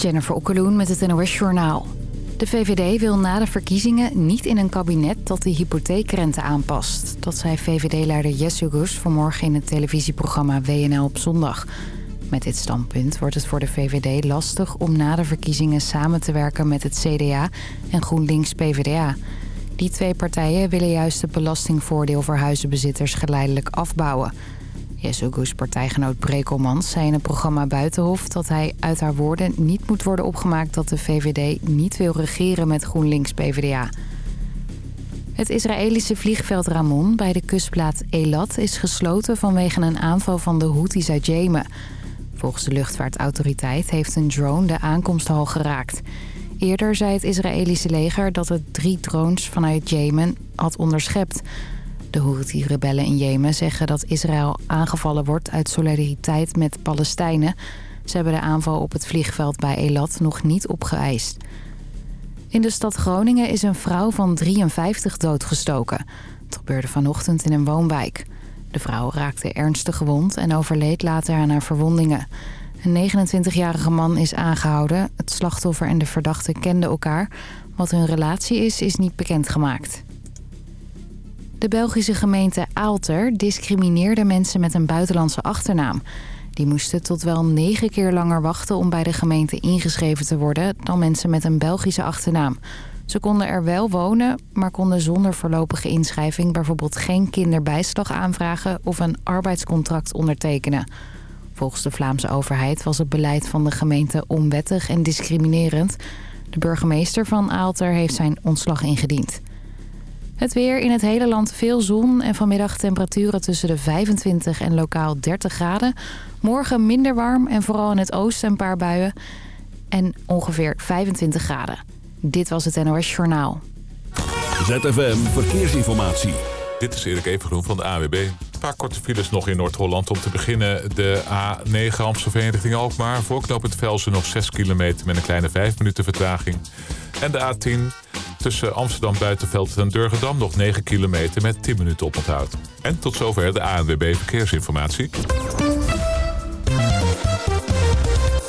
Jennifer Okkeloen met het NOS Journaal. De VVD wil na de verkiezingen niet in een kabinet dat de hypotheekrente aanpast. Dat zei VVD-leider Jesse Gus vanmorgen in het televisieprogramma WNL op zondag. Met dit standpunt wordt het voor de VVD lastig om na de verkiezingen samen te werken met het CDA en GroenLinks-PVDA. Die twee partijen willen juist het belastingvoordeel voor huizenbezitters geleidelijk afbouwen... Jesugus partijgenoot Brekelmans zei in het programma Buitenhof... dat hij uit haar woorden niet moet worden opgemaakt dat de VVD niet wil regeren met GroenLinks-PVDA. Het Israëlische vliegveld Ramon bij de kustplaats Elat is gesloten vanwege een aanval van de Houthis uit Jemen. Volgens de luchtvaartautoriteit heeft een drone de aankomsthal geraakt. Eerder zei het Israëlische leger dat het drie drones vanuit Jemen had onderschept... De Houthi-rebellen in Jemen zeggen dat Israël aangevallen wordt uit solidariteit met Palestijnen. Ze hebben de aanval op het vliegveld bij Elat nog niet opgeëist. In de stad Groningen is een vrouw van 53 doodgestoken. Het gebeurde vanochtend in een woonwijk. De vrouw raakte ernstig gewond en overleed later aan haar verwondingen. Een 29-jarige man is aangehouden. Het slachtoffer en de verdachte kenden elkaar. Wat hun relatie is, is niet bekendgemaakt. De Belgische gemeente Aalter discrimineerde mensen met een buitenlandse achternaam. Die moesten tot wel negen keer langer wachten om bij de gemeente ingeschreven te worden... dan mensen met een Belgische achternaam. Ze konden er wel wonen, maar konden zonder voorlopige inschrijving... bijvoorbeeld geen kinderbijslag aanvragen of een arbeidscontract ondertekenen. Volgens de Vlaamse overheid was het beleid van de gemeente onwettig en discriminerend. De burgemeester van Aalter heeft zijn ontslag ingediend. Het weer in het hele land veel zon en vanmiddag temperaturen tussen de 25 en lokaal 30 graden. Morgen minder warm en vooral in het oosten een paar buien en ongeveer 25 graden. Dit was het NOS Journaal. ZFM Verkeersinformatie. Dit is Erik Evengroen van de AWB. Een paar korte files nog in Noord-Holland. Om te beginnen de A9 Amstelveen richting Alkmaar. Voor knooppunt Velsen nog 6 kilometer met een kleine 5 minuten vertraging. En de A10 tussen Amsterdam Buitenveld en Durgedam nog 9 kilometer met 10 minuten oponthoud. En tot zover de ANWB Verkeersinformatie.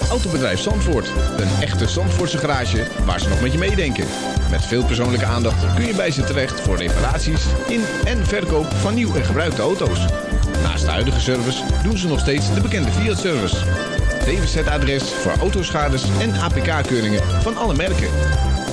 Autobedrijf Zandvoort. Een echte Zandvoortse garage waar ze nog met je meedenken. Met veel persoonlijke aandacht kun je bij ze terecht voor reparaties in en verkoop van nieuw en gebruikte auto's. Naast de huidige service doen ze nog steeds de bekende Fiat-service. DWZ-adres voor autoschades en APK-keuringen van alle merken.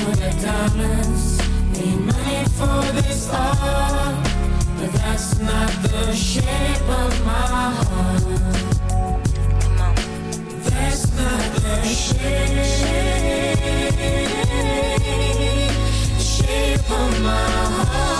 for the diamonds. Need money for this art But that's not the shape of my heart. That's not the shape Shape of my heart.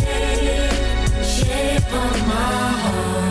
Of on my heart.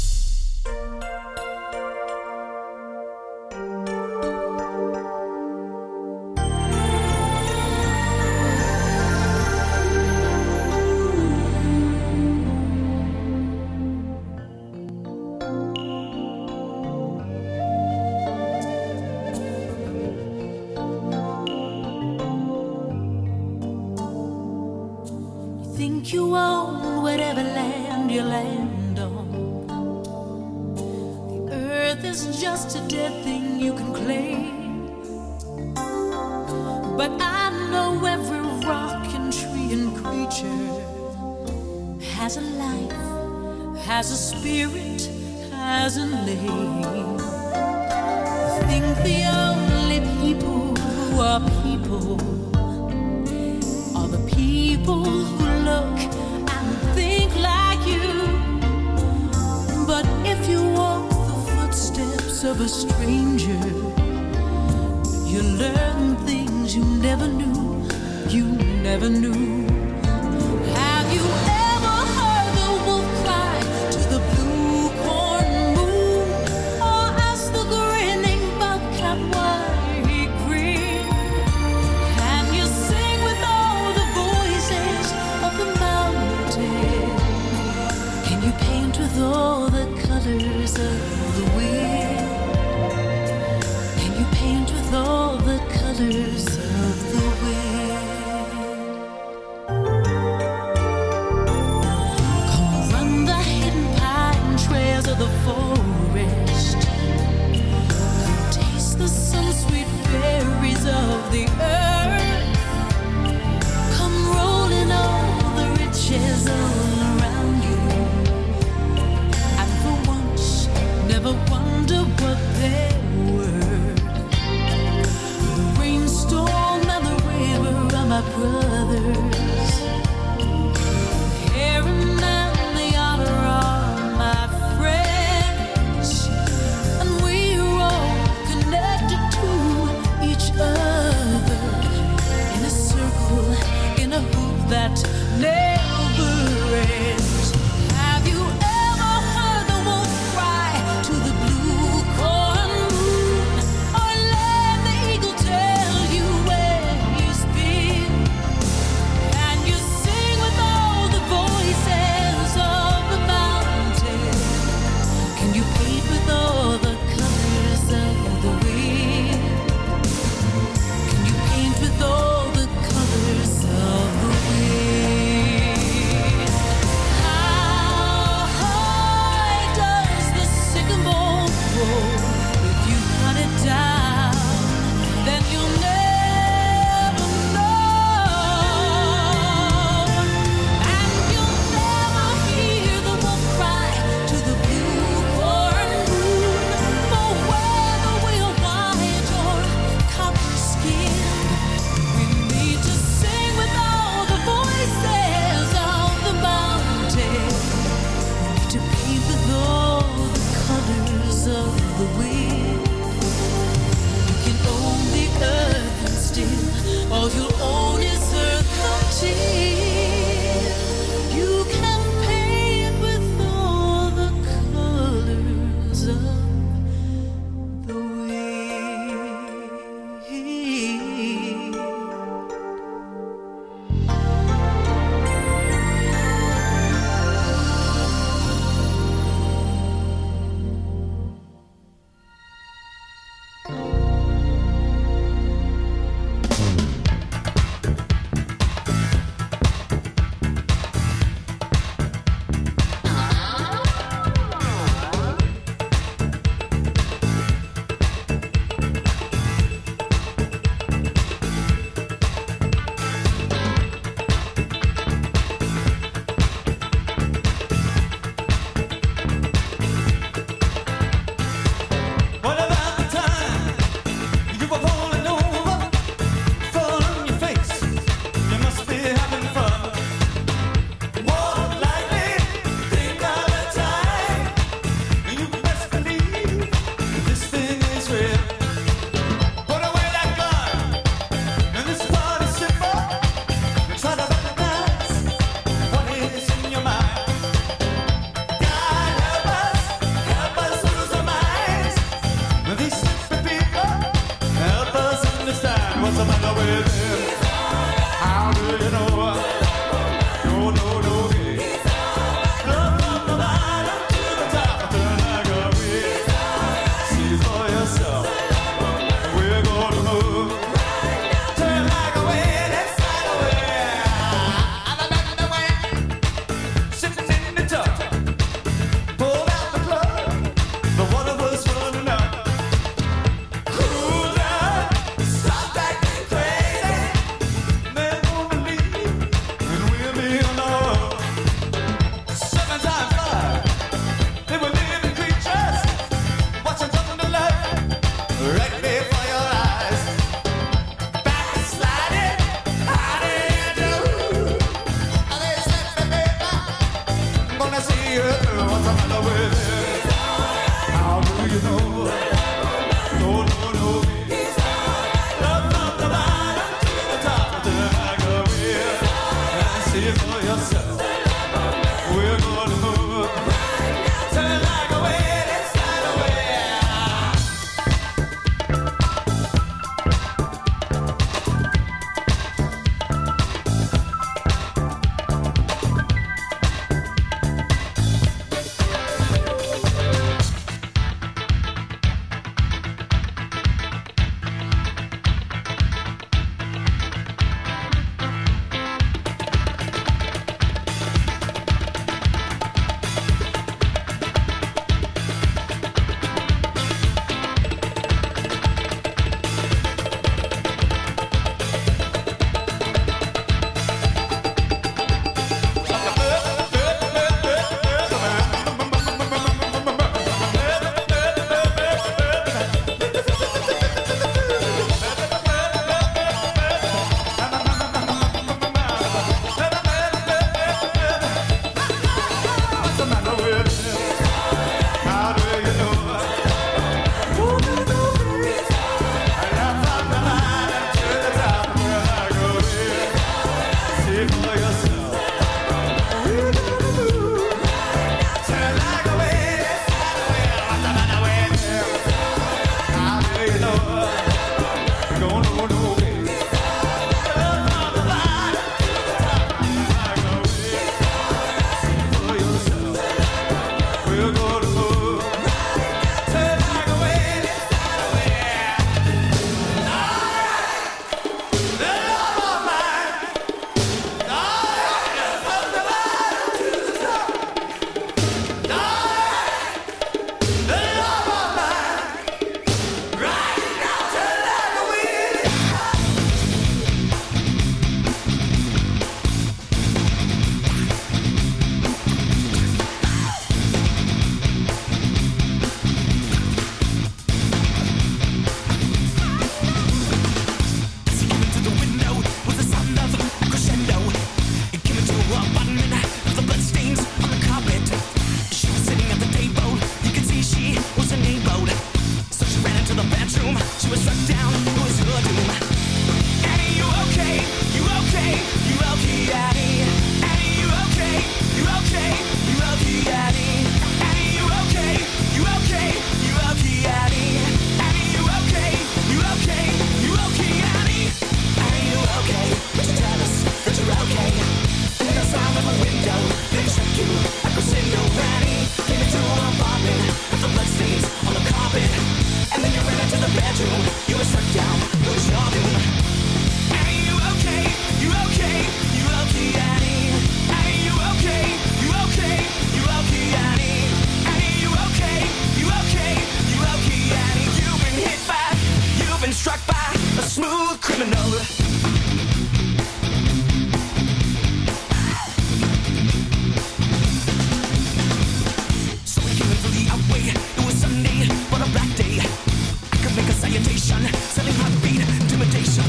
salutation, selling heartbeat, intimidation.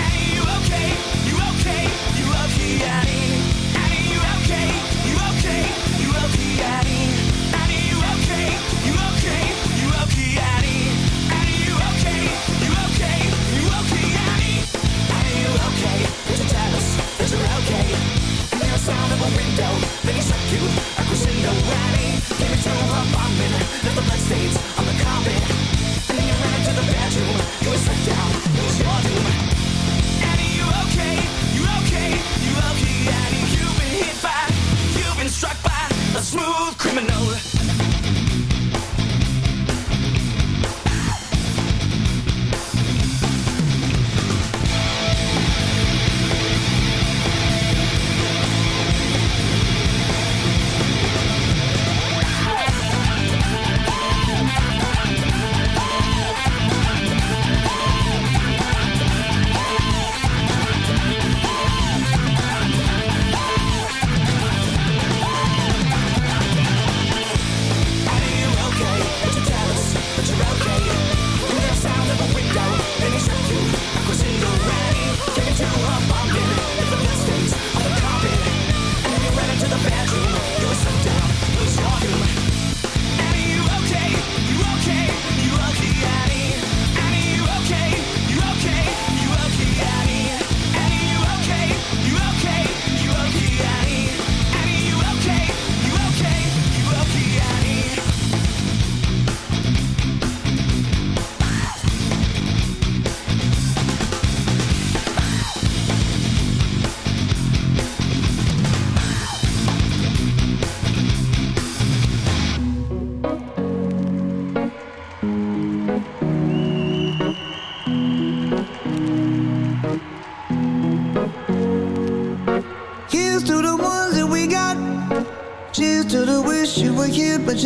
Are you okay? You okay? You okay, Annie? Annie, you okay? You okay? You okay, Annie? Annie, you okay? You okay? You okay, Annie? Annie, you okay? You okay? You okay, Annie? Annie, you okay? Would you tell us that you're okay? And the sound of a window, then you struck you, a crescendo, Annie. Came into a bombing, let the blood stains on the carpet. smooth criminal.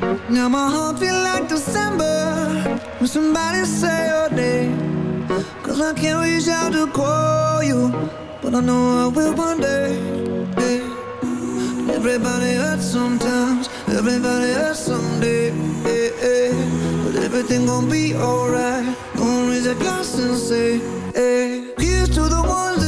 now my heart feel like December When somebody say your name Cause I can't reach out to call you But I know I will one day. Everybody hurts sometimes Everybody hurts someday. But everything gon' be alright Gonna raise a glass and say hey. Here's to the ones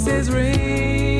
voices ring.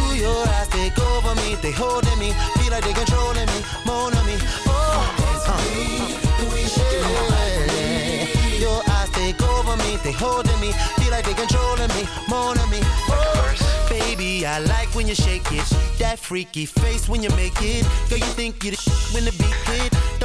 your eyes take over me, they holding me, feel like they controlling me, more on me. Oh, yeah. Your eyes take over me, they holding me, feel like they controlling me, more on me. Oh, baby, I like when you shake it, that freaky face when you make it. Girl, you think you the sh- when the beat hit.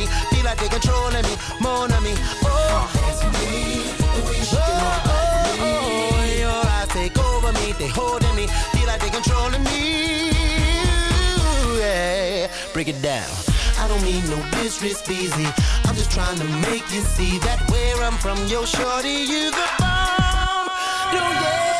Me, feel like they controlling me, more on me. Oh. oh, oh, oh, your eyes take over me, they holding me, feel like they controlling me. Yeah, break it down. I don't mean no disrespect, I'm just trying to make you see that where I'm from, yo, shorty, you the bomb. Don't get